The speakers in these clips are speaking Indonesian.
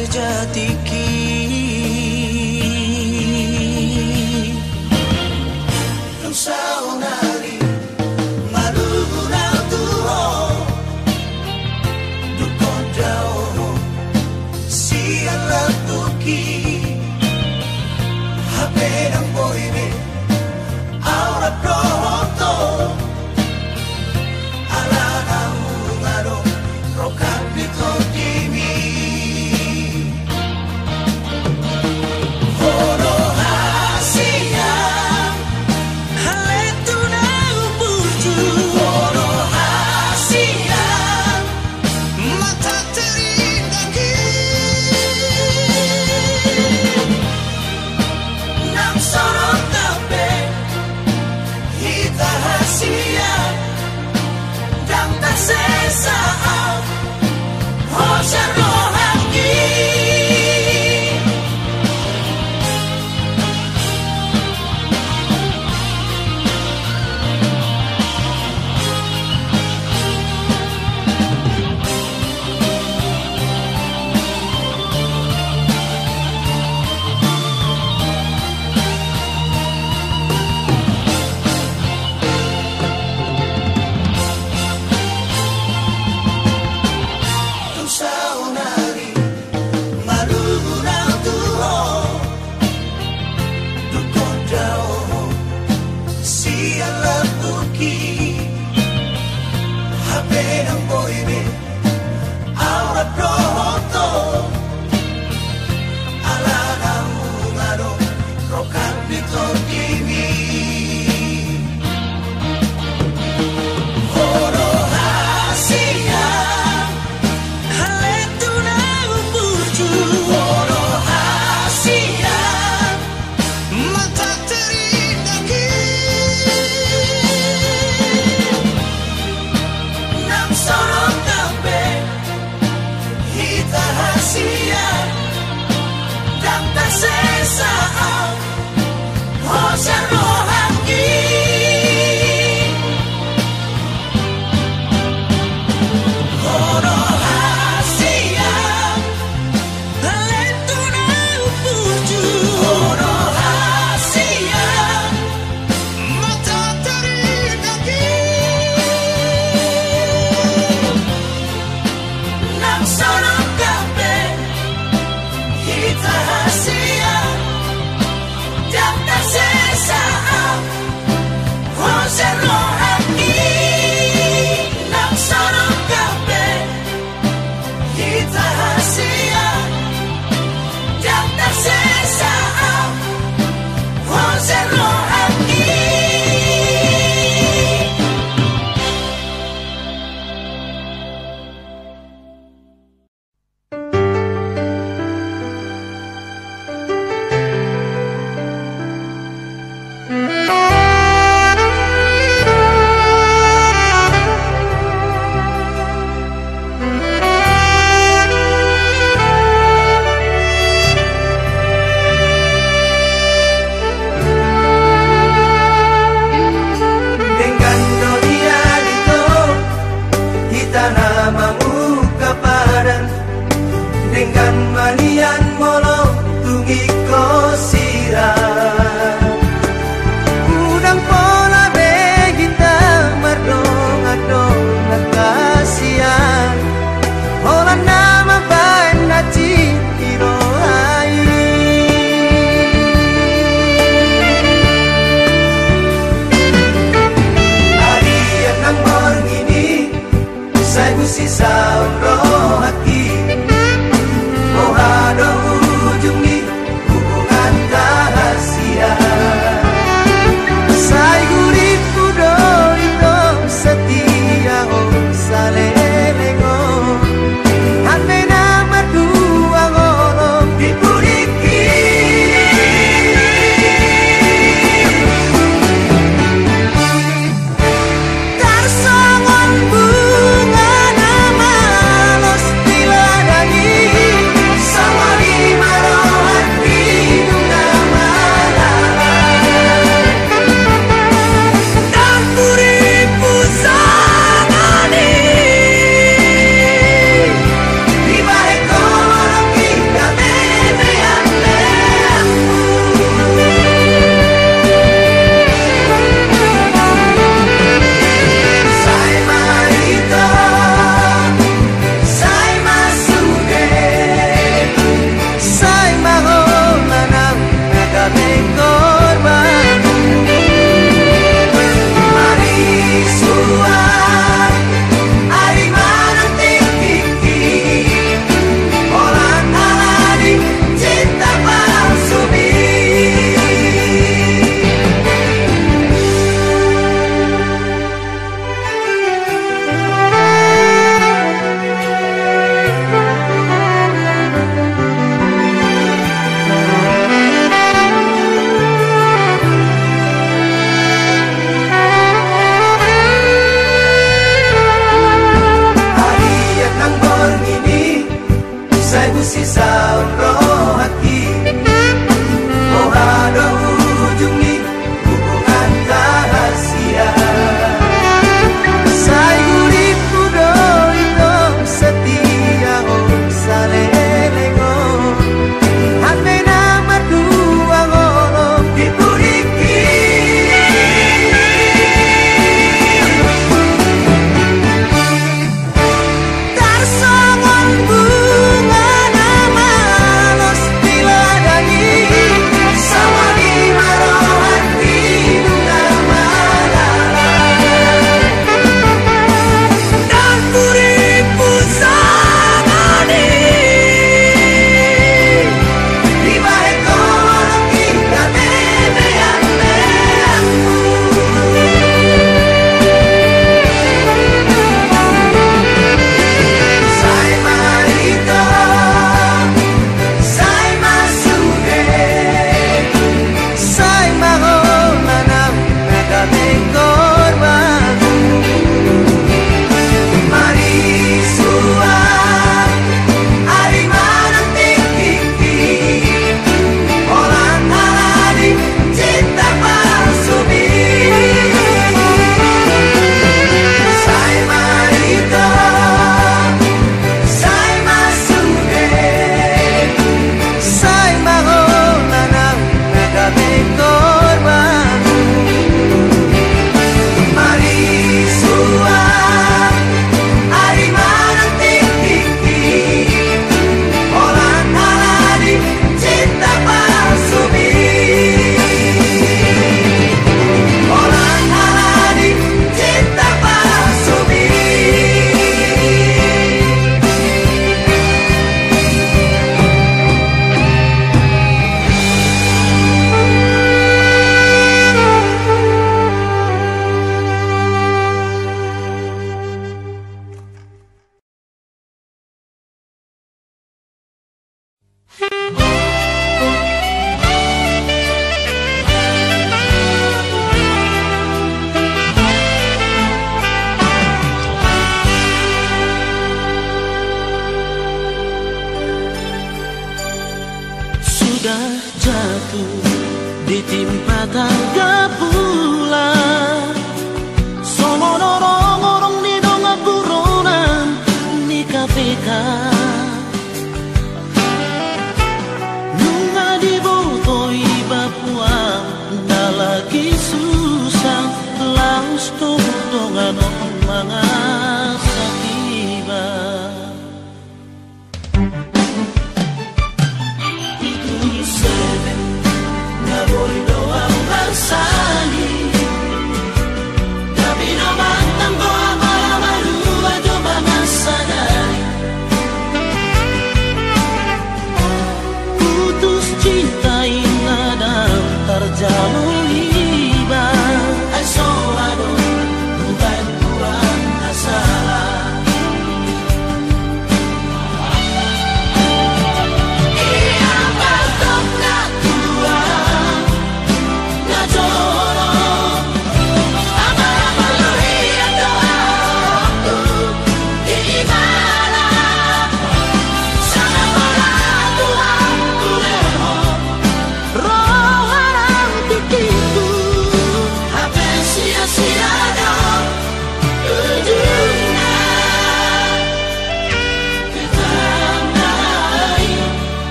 sejati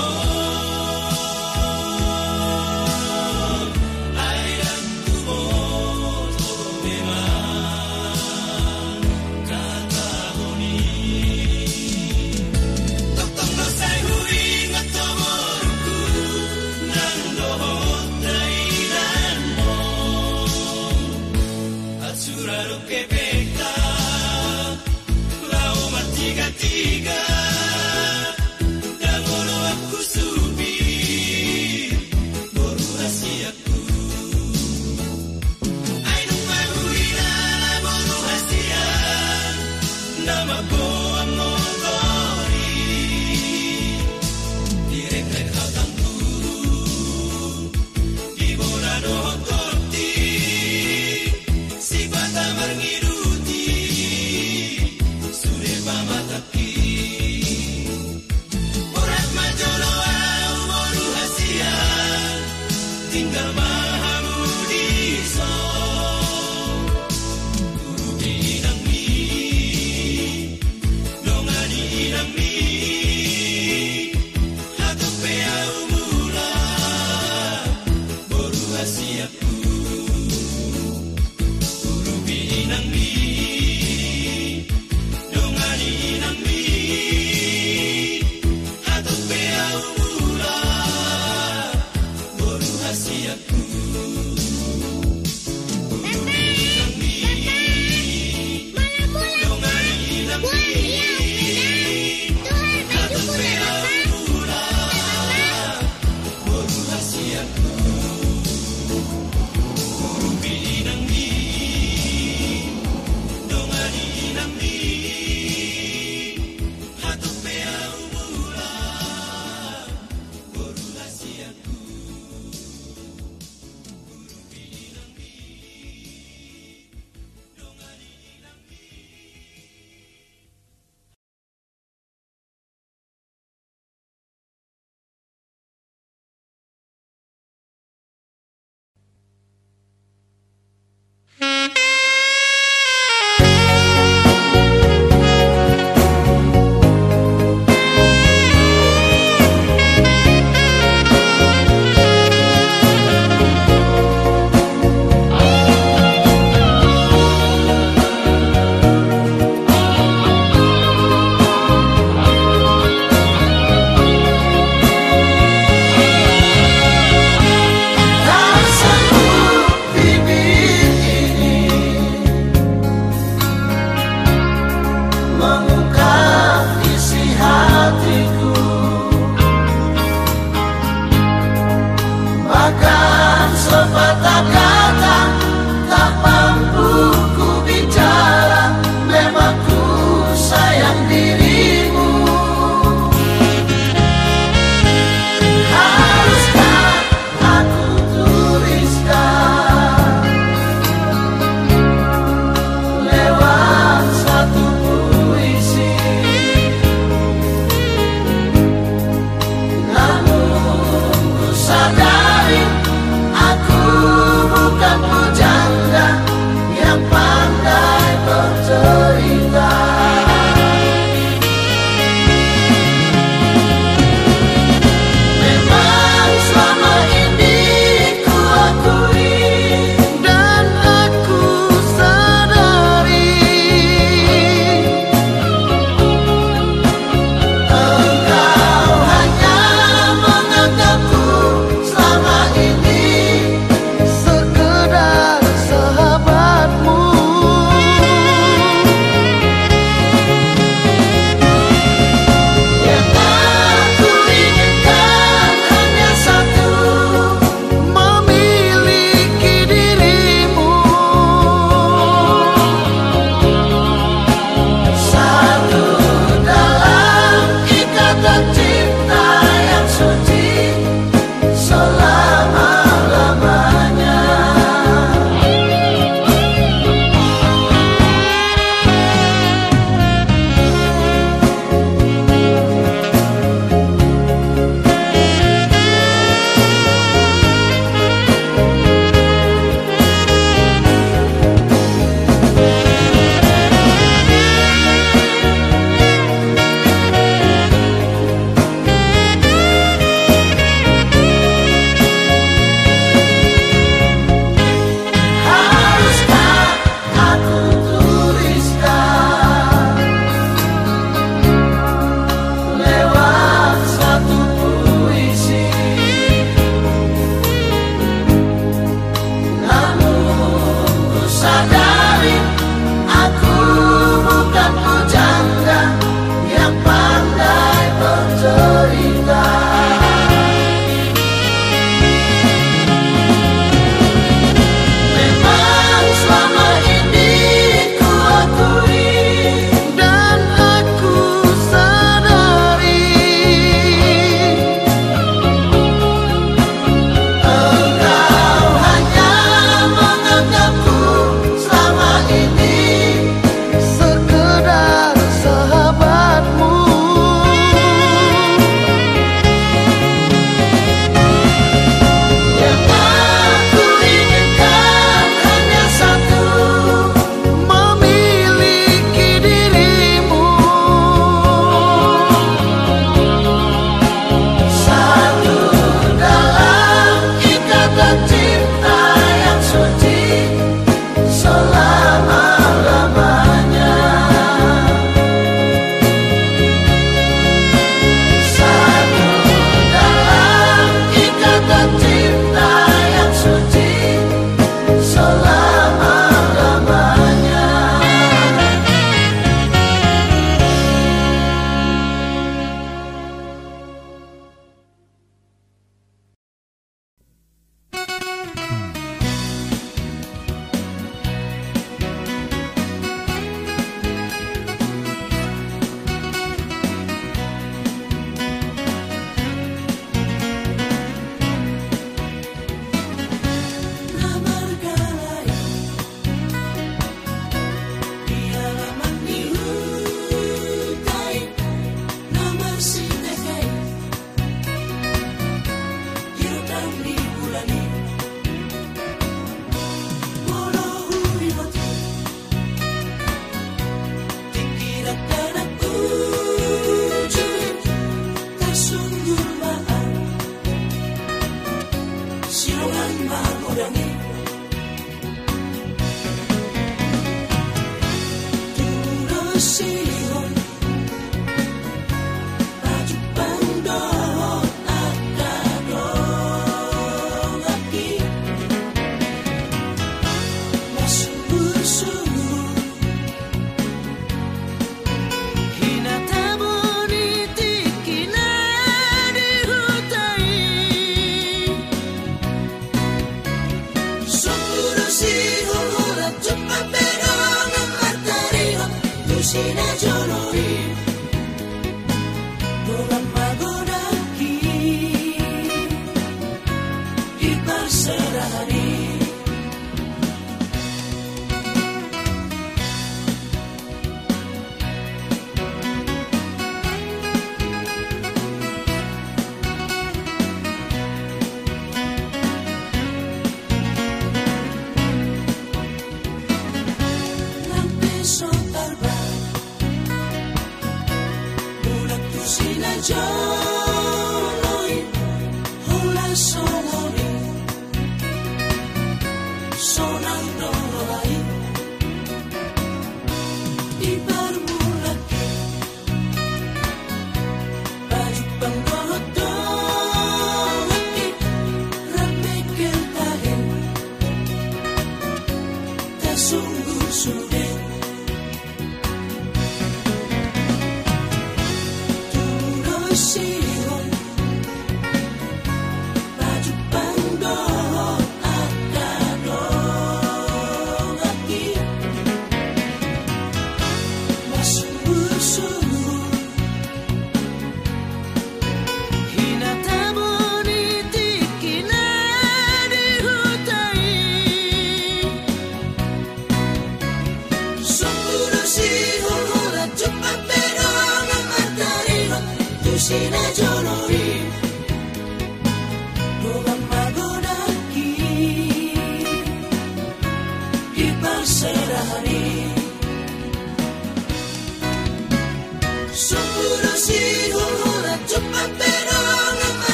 Oh.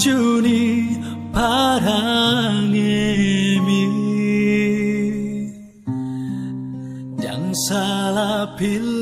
Junie, barangnya ini, salah pilih.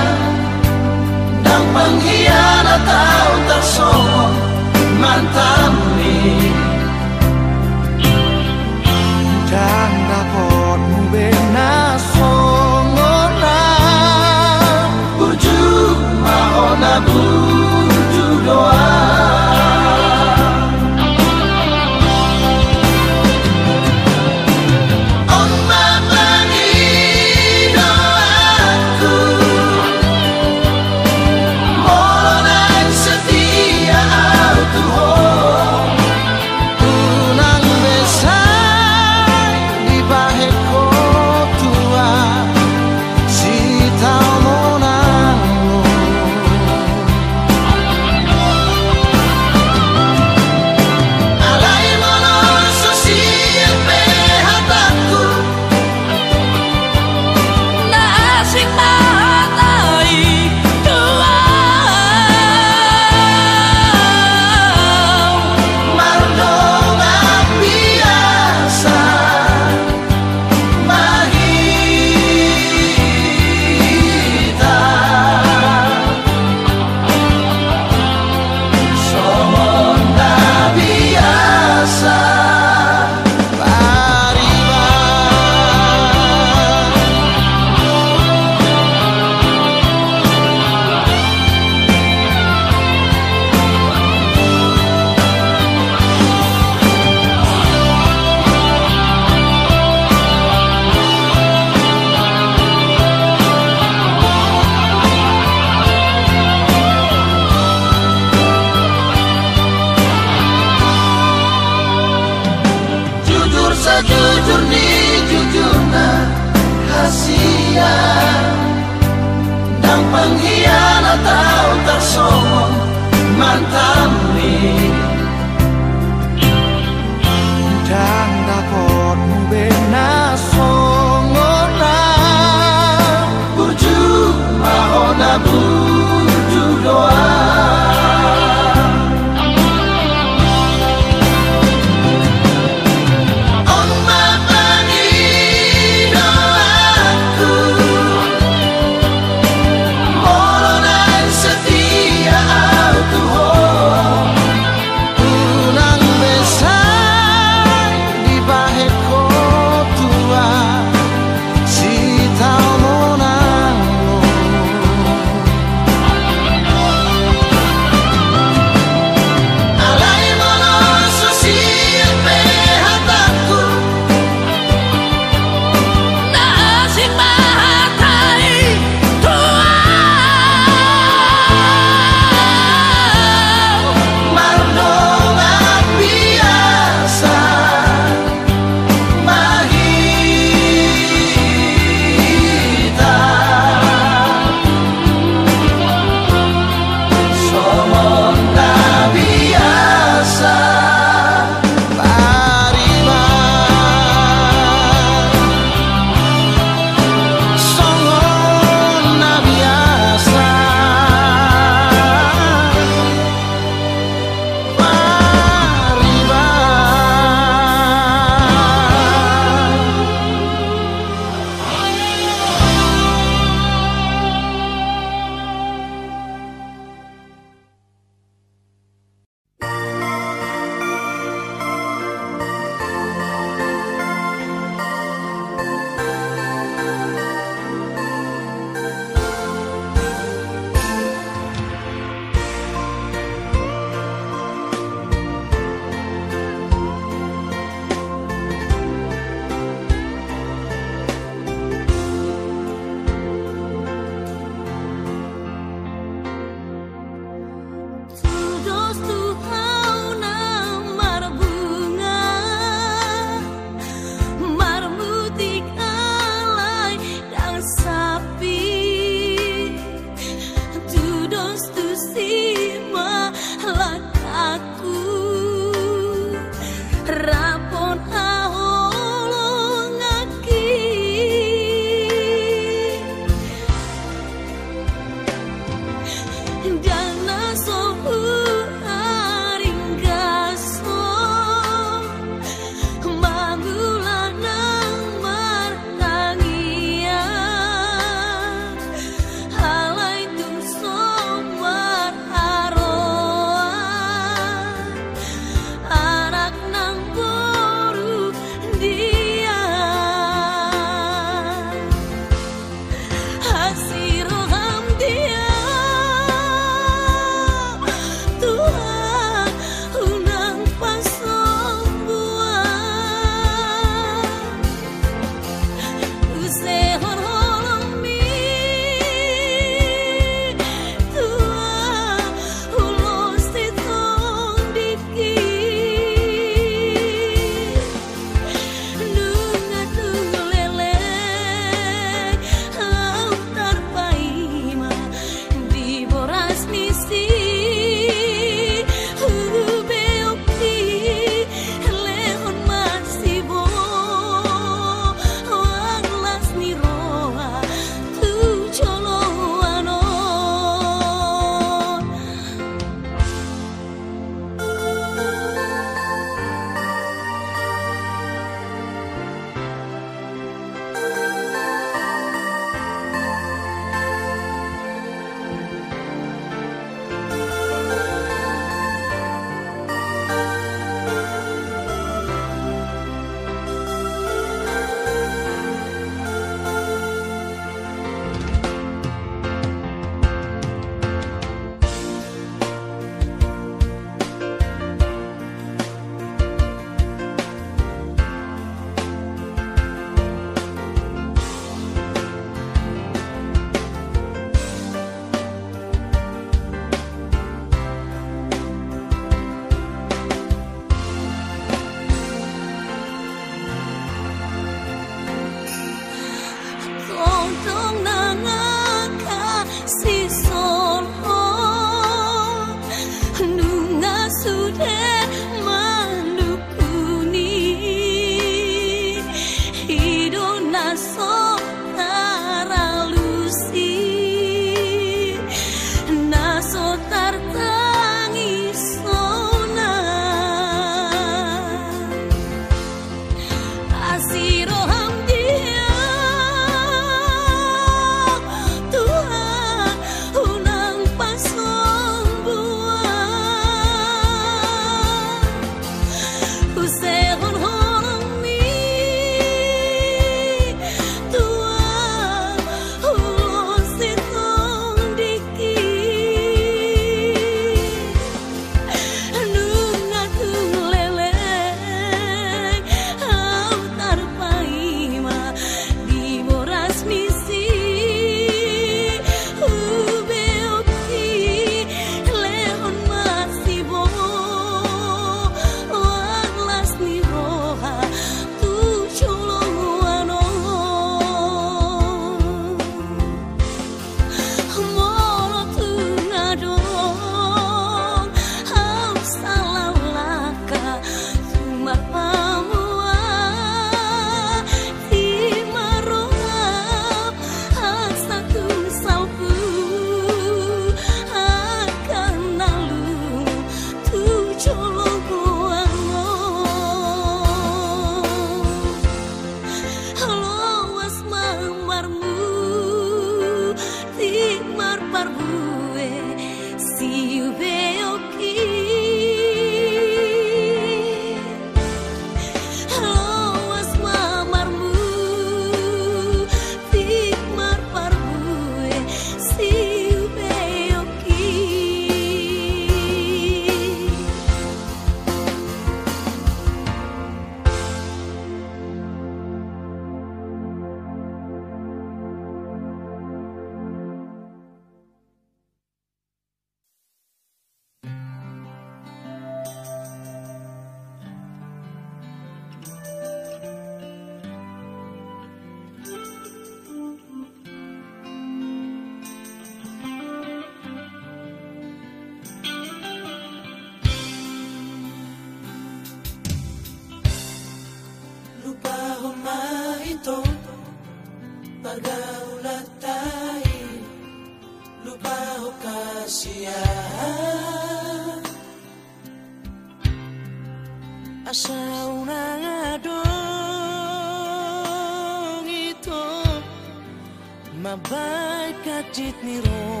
جيتني روحك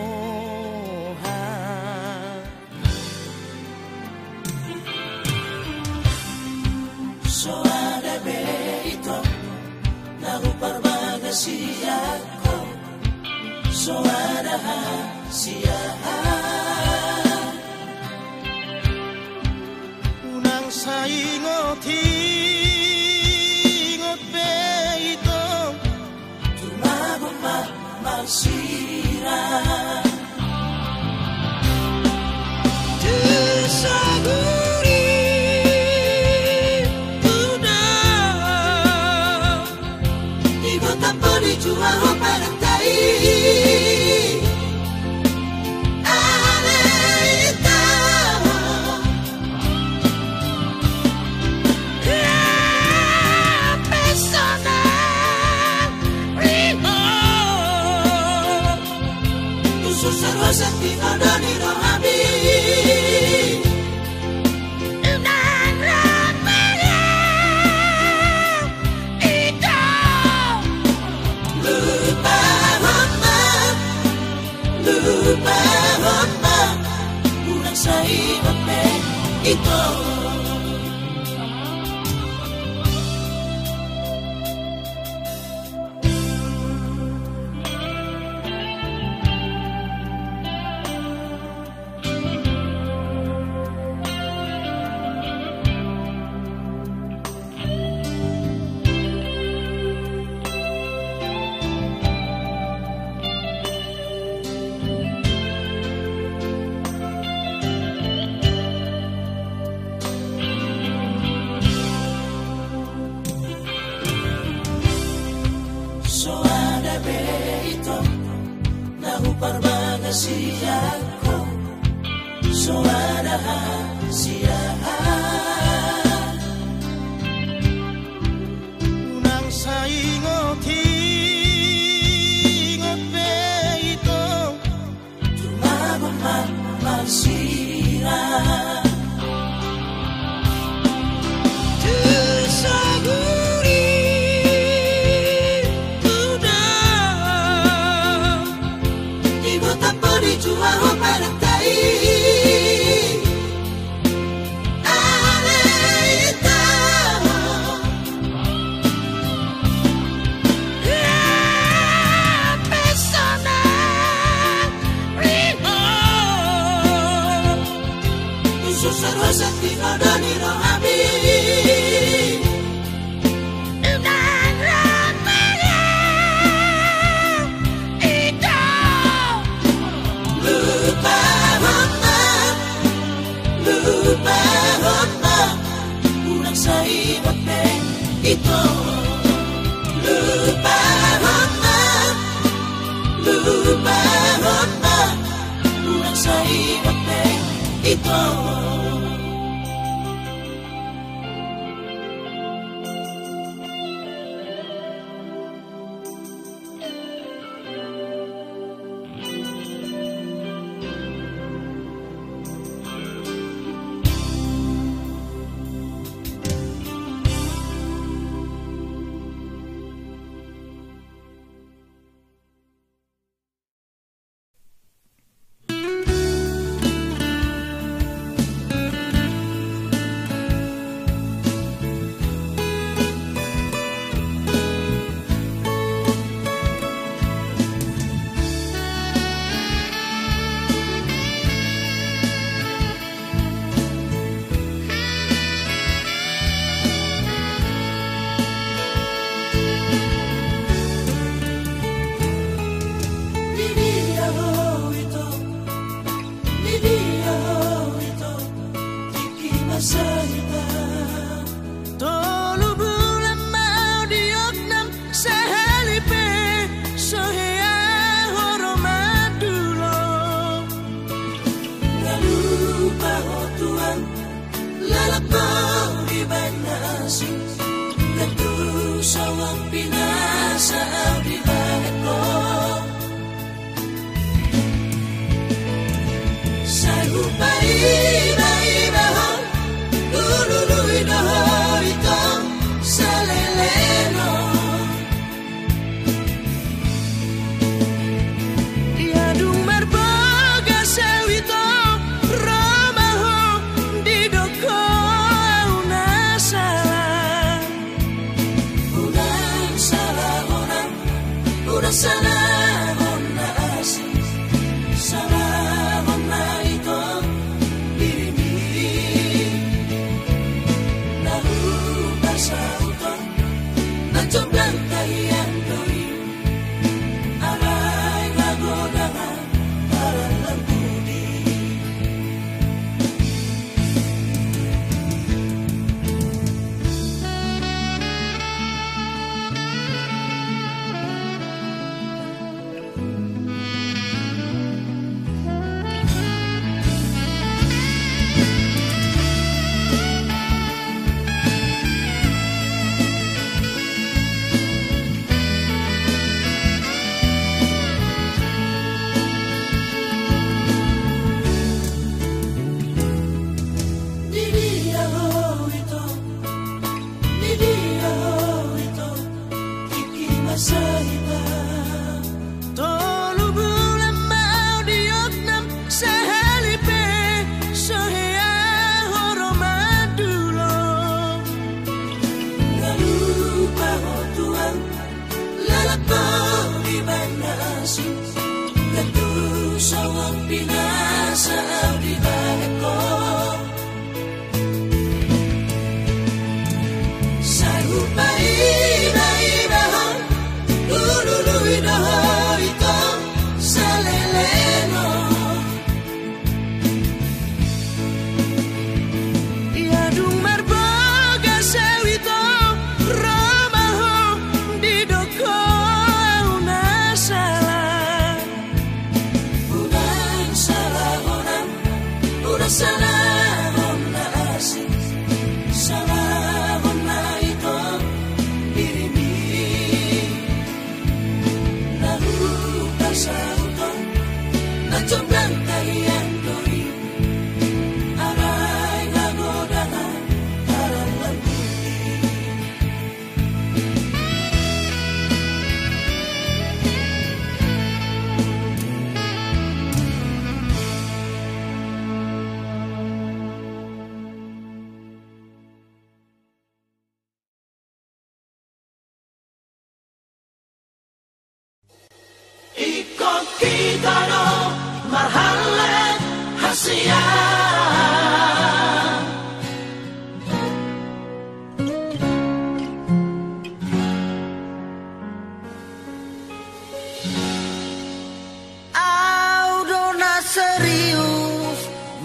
Soada beito Nagu parbaga siya ko. Soada ha siya. Listen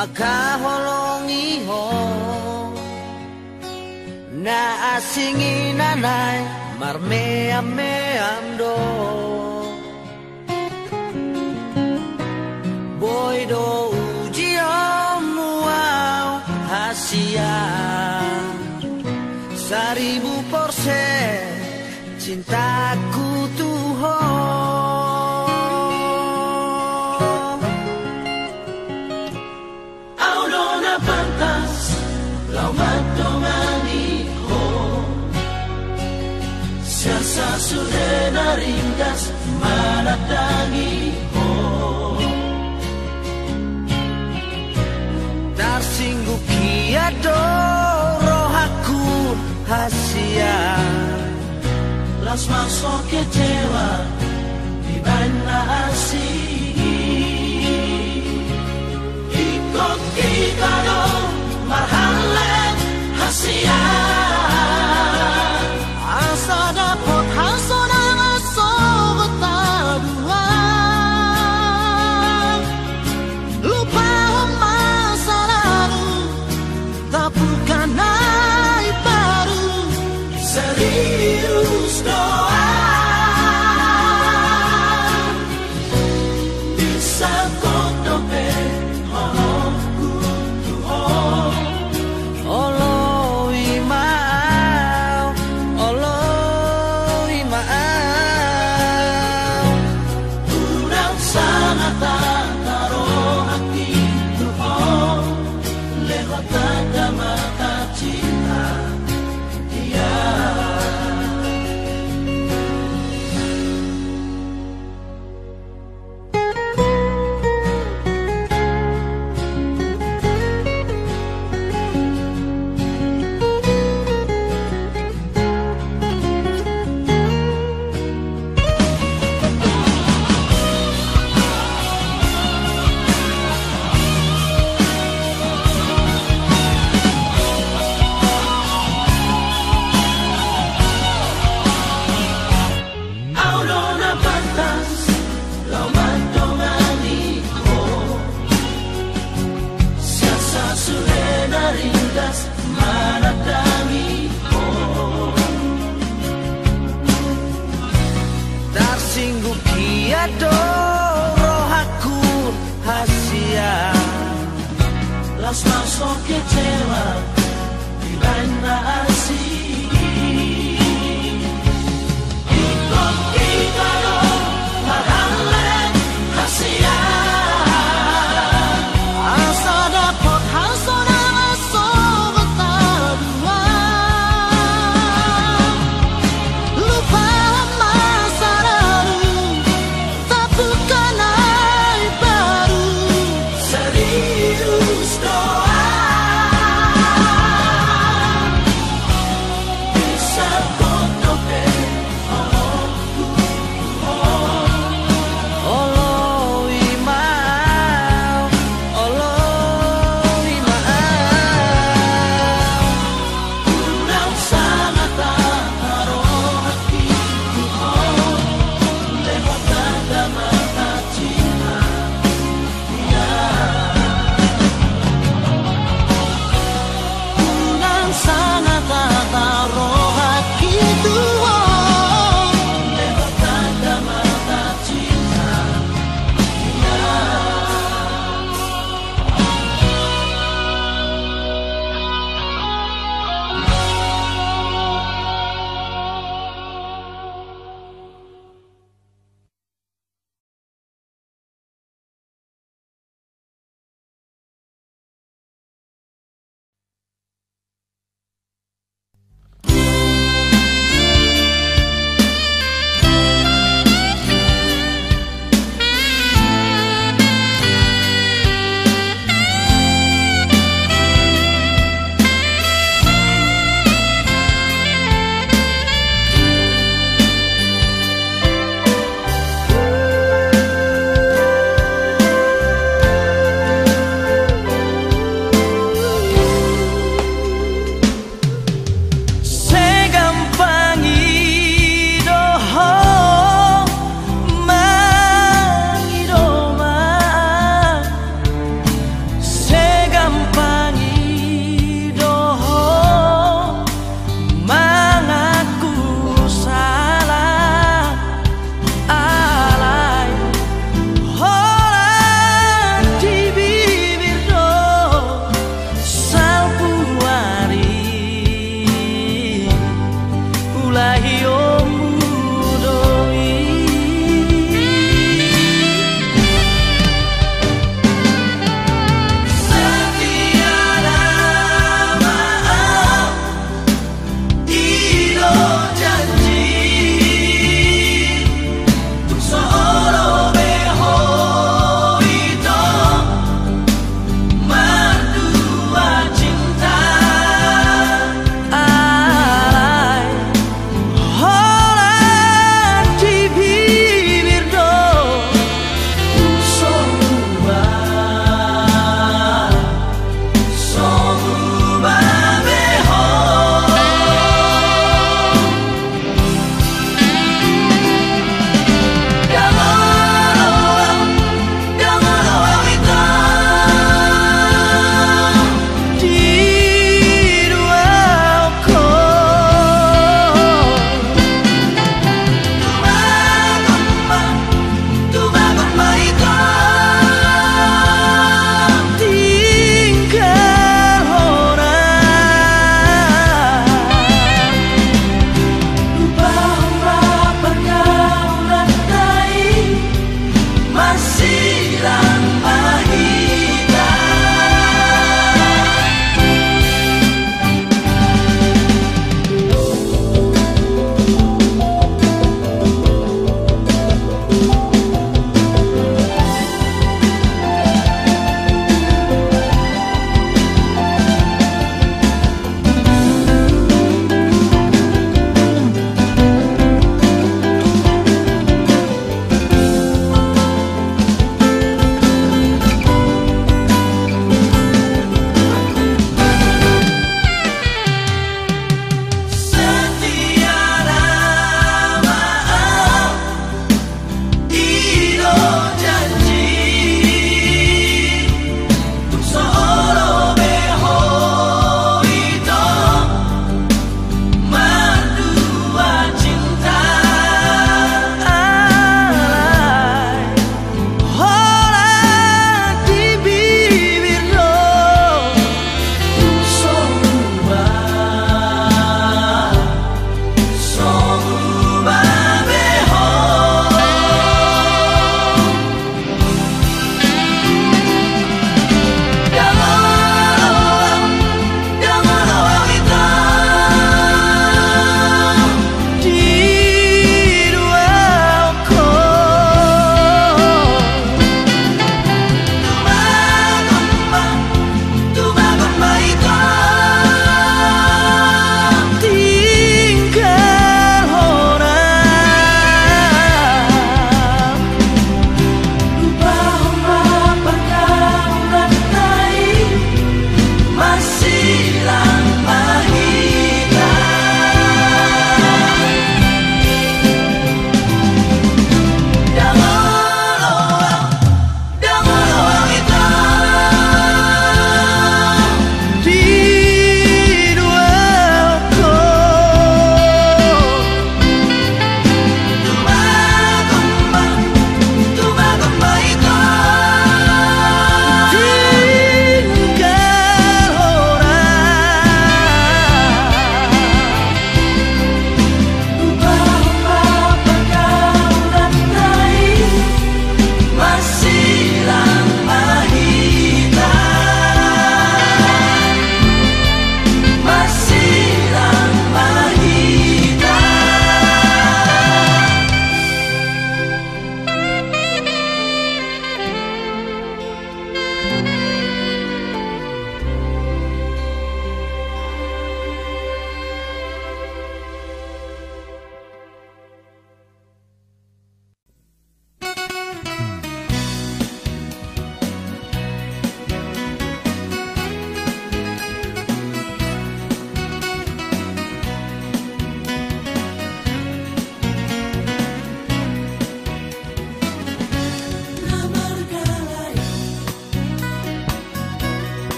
makaholong iho na asingin nanay marmeam meamdo boy do muau hasia. Seribu porse cintaku roh rohaku hasia. Las maso kecewa di Banda Asigi Ikut kita dong marhalet hasia.